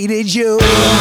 hated you.